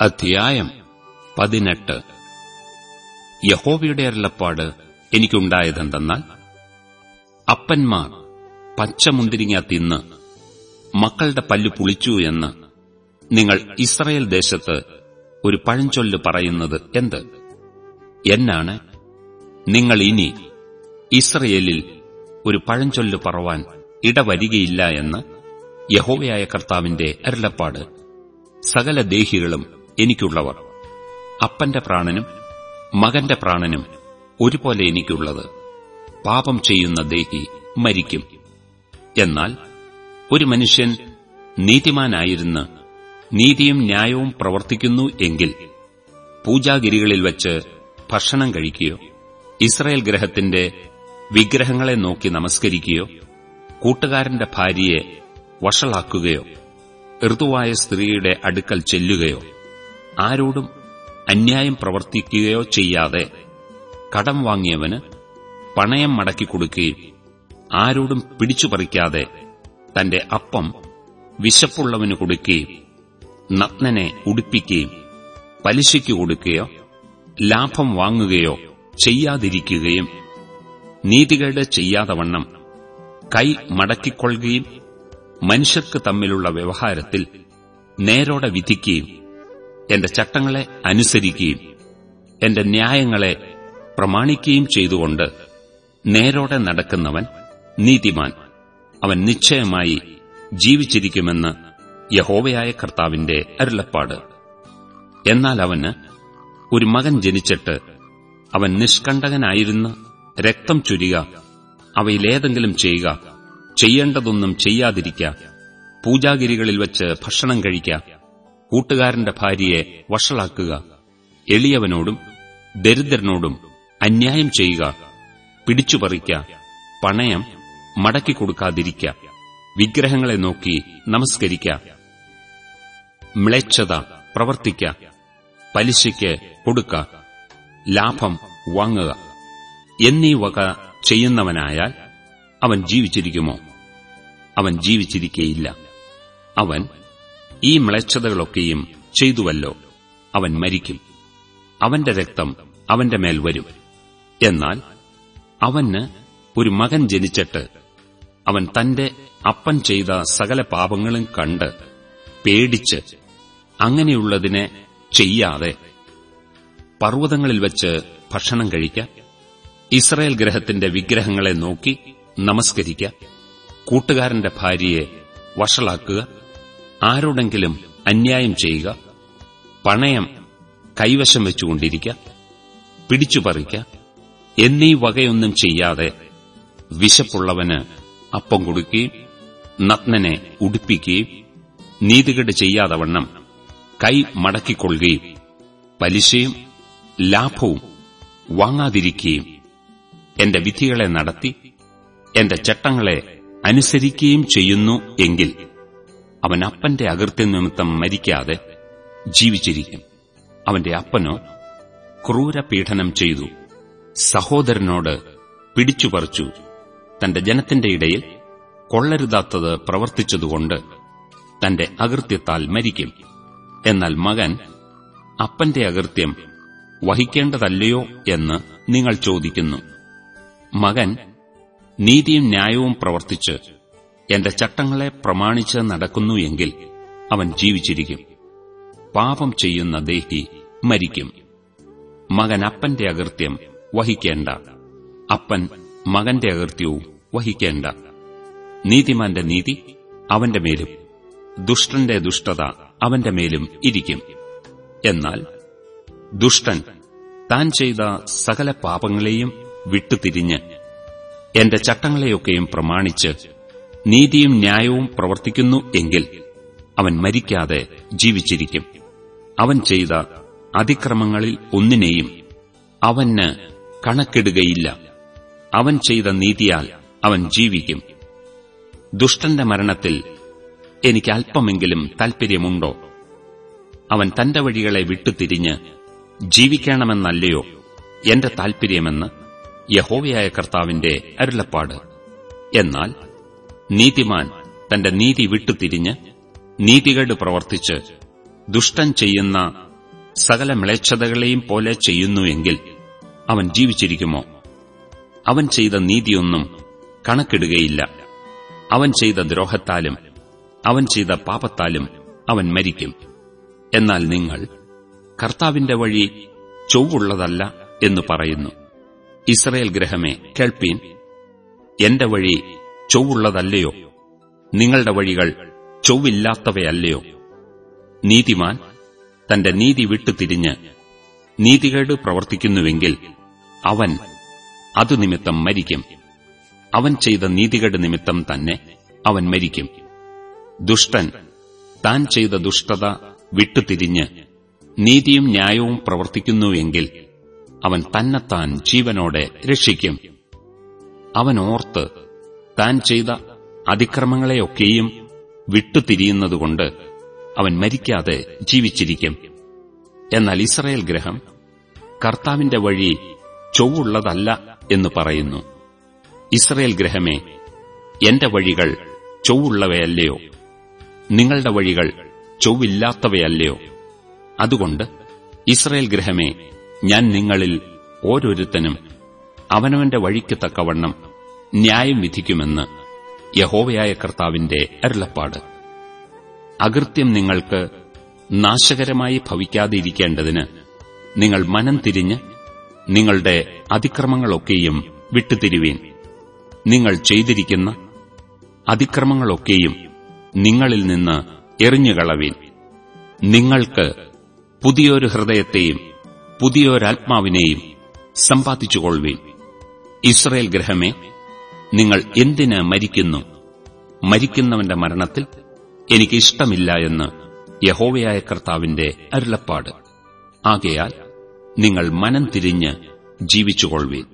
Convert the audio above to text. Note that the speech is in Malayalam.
അധ്യായം പതിനെട്ട്. യഹോവയുടെ അരുളപ്പാട് എനിക്കുണ്ടായതെന്തെന്നാൽ അപ്പന്മാർ പച്ചമുന്തിരിങ്ങ തിന്ന് മക്കളുടെ പല്ലു പുളിച്ചു എന്ന് നിങ്ങൾ ഇസ്രയേൽ ദേശത്ത് ഒരു പഴഞ്ചൊല്ല് പറയുന്നത് എന്ത്? എന്നാണ് നിങ്ങൾ ഇനി ഇസ്രയേലിൽ ഒരു പഴഞ്ചൊല്ല് പറവാൻ ഇടവരികയില്ല എന്ന് യഹോവയായ കർത്താവിന്റെ അരുളപ്പാട്. സകല ദേഹികളും എനിക്കുള്ളവർ. അപ്പന്റെ പ്രാണനും മകന്റെ പ്രാണനും ഒരുപോലെ എനിക്കുള്ളത് പാപം ചെയ്യുന്ന ദേഹി മരിക്കും. എന്നാൽ ഒരു മനുഷ്യൻ നീതിമാനായിരുന്ന് നീതിയും ന്യായവും പ്രവർത്തിക്കുന്നു എങ്കിൽ പൂജാഗിരികളിൽ വച്ച് ഭക്ഷണം കഴിക്കുകയോ ഇസ്രായേൽ ഗ്രഹത്തിന്റെ വിഗ്രഹങ്ങളെ നോക്കി നമസ്കരിക്കുകയോ കൂട്ടുകാരന്റെ ഭാര്യയെ വഷളാക്കുകയോ ഋതുവായ സ്ത്രീയുടെ അടുക്കൽ ചെല്ലുകയോ ആരോടും അന്യായം പ്രവർത്തിക്കുകയോ ചെയ്യാതെ കടം വാങ്ങിയവന് പണയം മടക്കി കൊടുക്കുകയും ആരോടും പിടിച്ചുപറിക്കാതെ തന്റെ അപ്പം വിശപ്പുള്ളവന് കൊടുക്കുകയും നഗ്നനെ ഉടുപ്പിക്കുകയും പലിശയ്ക്ക് കൊടുക്കുകയോ ലാഭം വാങ്ങുകയോ ചെയ്യാതിരിക്കുകയും നീതികേട് ചെയ്യാതവണ്ണം കൈ മടക്കിക്കൊള്ളുകയും മനുഷ്യർക്ക് തമ്മിലുള്ള വ്യവഹാരത്തിൽ നേരോടെ വിധിക്കുകയും എന്റെ ചട്ടങ്ങളെ അനുസരിക്കുകയും എന്റെ ന്യായങ്ങളെ പ്രമാണിക്കുകയും ചെയ്തുകൊണ്ട് നേരോടെ നടക്കുന്നവൻ നീതിമാൻ. അവൻ നിശ്ചയമായി ജീവിച്ചിരിക്കുമെന്ന് യഹോവയായ കർത്താവിന്റെ അരുളപ്പാട്. എന്നാൽ അവന് ഒരു മകൻ ജനിച്ചിട്ട് അവൻ നിഷ്കണ്ഠകനായിരുന്ന രക്തം ചുരിക അവയിലേതെങ്കിലും ചെയ്യുക ചെയ്യേണ്ടതൊന്നും ചെയ്യാതിരിക്കുക പൂജാഗിരികളിൽ വച്ച് ഭക്ഷണം കഴിക്ക കൂട്ടുകാരന്റെ ഭാര്യയെ വഷളാക്കുക. എളിയവനോടും ദരിദ്രനോടും അന്യായം ചെയ്യുക. പിടിച്ചുപറിക്ക. പണയം മടക്കിക്കൊടുക്കാതിരിക്ക വിഗ്രഹങ്ങളെ നോക്കി നമസ്കരിക്ക. മ്ലേച്ഛത പ്രവർത്തിക്ക. പലിശയ്ക്ക് കൊടുക്ക. ലാഭം വാങ്ങുക. എന്നീ വക ചെയ്യുന്നവനായാൽ അവൻ ജീവിച്ചിരിക്കുമോ? അവൻ ജീവിച്ചിരിക്കേയില്ല. അവൻ ഈ മ്ലേച്ഛതകളൊക്കെയും ചെയ്തുവല്ലോ. അവൻ മരിക്കും. അവന്റെ രക്തം അവന്റെ മേൽ വരും. എന്നാൽ അവന് ഒരു മകൻ ജനിച്ചിട്ട് അവൻ തന്റെ അപ്പൻ ചെയ്ത സകല പാപങ്ങളും കണ്ട് പേടിച്ച് അങ്ങനെയുള്ളതിനെ ചെയ്യാതെ പർവതങ്ങളിൽ വച്ച് ഭക്ഷണം കഴിക്ക ഇസ്രായേൽ ഗ്രഹത്തിന്റെ വിഗ്രഹങ്ങളെ നോക്കി നമസ്കരിക്ക കൂട്ടുകാരന്റെ ഭാര്യയെ വഷളാക്കുക ആരോടെങ്കിലും അന്യായം ചെയ്യുക പണയം കൈവശം വെച്ചുകൊണ്ടിരിക്ക പിടിച്ചുപറിക്കുക എന്നീ വകയൊന്നും ചെയ്യാതെ വിശപ്പുള്ളവന് അപ്പം കൊടുക്കുകയും നഗ്നനെ ഉടുപ്പിക്കുകയും നീതികേട് ചെയ്യാതവണ്ണം കൈ മടക്കിക്കൊള്ളുകയും പലിശയും ലാഭവും വാങ്ങാതിരിക്കുകയും എന്റെ വിധികളെ നടത്തി എന്റെ ചട്ടങ്ങളെ അനുസരിക്കുകയും ചെയ്യുന്നു എങ്കിൽ അവൻ അപ്പന്റെ അകൃത്യം നിമിത്തം മരിക്കാതെ ജീവിച്ചിരിക്കും. അവന്റെ അപ്പനോ ക്രൂരപീഡനം ചെയ്തു. സഹോദരനോട് പിടിച്ചുപറിച്ചു. തന്റെ ജനത്തിന്റെ ഇടയിൽ കൊള്ളരുതാത്തത് പ്രവർത്തിച്ചതുകൊണ്ട് തന്റെ അകൃത്യത്താൽ മരിക്കും. എന്നാൽ മകൻ അപ്പന്റെ അകൃത്യം വഹിക്കേണ്ടതല്ലയോ എന്ന് നിങ്ങൾ ചോദിക്കുന്നു. മകൻ നീതിയും ന്യായവും പ്രവർത്തിച്ച് എന്റെ ചട്ടങ്ങളെ പ്രമാണിച്ച് നടക്കുന്നു എങ്കിൽ അവൻ ജീവിച്ചിരിക്കും. പാപം ചെയ്യുന്ന ദേഹി മരിക്കും. മകൻ അപ്പന്റെ അകൃത്യം വഹിക്കേണ്ട. അപ്പൻ മകന്റെ അകൃത്യവും വഹിക്കേണ്ട. നീതിമാന്റെ നീതി അവന്റെ മേലും ദുഷ്ടന്റെ ദുഷ്ടത അവന്റെ മേലും ഇരിക്കും. എന്നാൽ ദുഷ്ടൻ താൻ ചെയ്ത സകല പാപങ്ങളെയും വിട്ടുതിരിഞ്ഞ് എന്റെ ചട്ടങ്ങളെയൊക്കെയും പ്രമാണിച്ച് നീതിയും ന്യായവും പ്രവർത്തിക്കുന്നു എങ്കിൽ അവൻ മരിക്കാതെ ജീവിച്ചിരിക്കും. അവൻ ചെയ്ത അതിക്രമങ്ങളിൽ ഒന്നിനെയും അവന് കണക്കിടുകയില്ല. അവൻ ചെയ്ത നീതിയാൽ അവൻ ജീവിക്കും. ദുഷ്ടന്റെ മരണത്തിൽ എനിക്ക് അല്പമെങ്കിലും താൽപ്പര്യമുണ്ടോ അവൻ തന്റെ വഴികളെ വിട്ടുതിരിഞ്ഞ് ജീവിക്കണമെന്നല്ലയോ എന്റെ താൽപ്പര്യമെന്ന് യഹോവയായ കർത്താവിന്റെ അരുളപ്പാട്. എന്നാൽ നീതിമാൻ തന്റെ നീതി വിട്ടുതിരിഞ്ഞ് നീതികേട് പ്രവർത്തിച്ച് ദുഷ്ടൻ ചെയ്യുന്ന സകല മ്ലേച്ഛതകളെയും പോലെ ചെയ്യുന്നുവെങ്കിൽ അവൻ ജീവിച്ചിരിക്കുമോ? അവൻ ചെയ്ത നീതിയൊന്നും കണക്കിടുകയില്ല. അവൻ ചെയ്ത ദ്രോഹത്താലും അവൻ ചെയ്ത പാപത്താലും അവൻ മരിക്കും. എന്നാൽ നിങ്ങൾ കർത്താവിന്റെ വഴി ചൊവ്വുള്ളതല്ല എന്ന് പറയുന്നു. ഇസ്രയേൽ ഗ്രഹമേ കേൾപ്പീൻ. എന്റെ വഴി ചൊവ്വുള്ളതല്ലയോ? നിങ്ങളുടെ വഴികൾ ചൊവ്വില്ലാത്തവയല്ലയോ? നീതിമാൻ തന്റെ നീതി വിട്ടുതിരിഞ്ഞ് നീതികേട് പ്രവർത്തിക്കുന്നുവെങ്കിൽ അവൻ അതുനിമിത്തം മരിക്കും. അവൻ ചെയ്ത നീതികേട് നിമിത്തം തന്നെ അവൻ മരിക്കും. ദുഷ്ടൻ താൻ ചെയ്ത ദുഷ്ടത വിട്ടുതിരിഞ്ഞ് നീതിയും ന്യായവും പ്രവർത്തിക്കുന്നുവെങ്കിൽ അവൻ തന്നെത്താൻ ജീവനോടെ രക്ഷിക്കും. അവനോർത്ത് താൻ ചെയ്ത അതിക്രമങ്ങളെയൊക്കെയും വിട്ടുതിരിയുന്നതുകൊണ്ട് അവൻ മരിക്കാതെ ജീവിച്ചിരിക്കും. എന്നാൽ ഇസ്രയേൽ ഗ്രഹം കർത്താവിന്റെ വഴി ചൊവ്വുള്ളതല്ല എന്ന് പറയുന്നു. ഇസ്രയേൽ ഗ്രഹമേ എന്റെ വഴികൾ ചൊവ്വുള്ളവയല്ലയോ? നിങ്ങളുടെ വഴികൾ ചൊവ്വില്ലാത്തവയല്ലയോ? അതുകൊണ്ട് ഇസ്രയേൽ ഗ്രഹമേ ഞാൻ നിങ്ങളിൽ ഓരോരുത്തനും അവനവന്റെ വഴിക്ക് തക്കവണ്ണം ന്യായം വിധിക്കുമെന്ന് യഹോവയായ കർത്താവിന്റെ അരുളപ്പാട്. അകൃത്യം നിങ്ങൾക്ക് നാശകരമായി ഭവിക്കാതിരിക്കേണ്ടതിന് നിങ്ങൾ മനം തിരിഞ്ഞ് നിങ്ങളുടെ അതിക്രമങ്ങളൊക്കെയും വിട്ടുതിരുവീൻ. നിങ്ങൾ ചെയ്തിരിക്കുന്ന അതിക്രമങ്ങളൊക്കെയും നിങ്ങളിൽ നിന്ന് എറിഞ്ഞുകളവീൻ. നിങ്ങൾക്ക് പുതിയൊരു ഹൃദയത്തെയും പുതിയൊരാത്മാവിനെയും സമ്പാദിച്ചുകൊള്ളുവീൻ. ഇസ്രയേൽ ഗ്രഹമേ നിങ്ങൾ എന്തിന് മരിക്കുന്നു? മരിക്കുന്നവന്റെ മരണത്തിൽ എനിക്ക് ഇഷ്ടമില്ല എന്ന് യഹോവയായ കർത്താവിന്റെ അരുളപ്പാട്. ആകയാൽ നിങ്ങൾ മനം തിരിഞ്ഞ് ജീവിച്ചുകൊള്ളുവീൻ.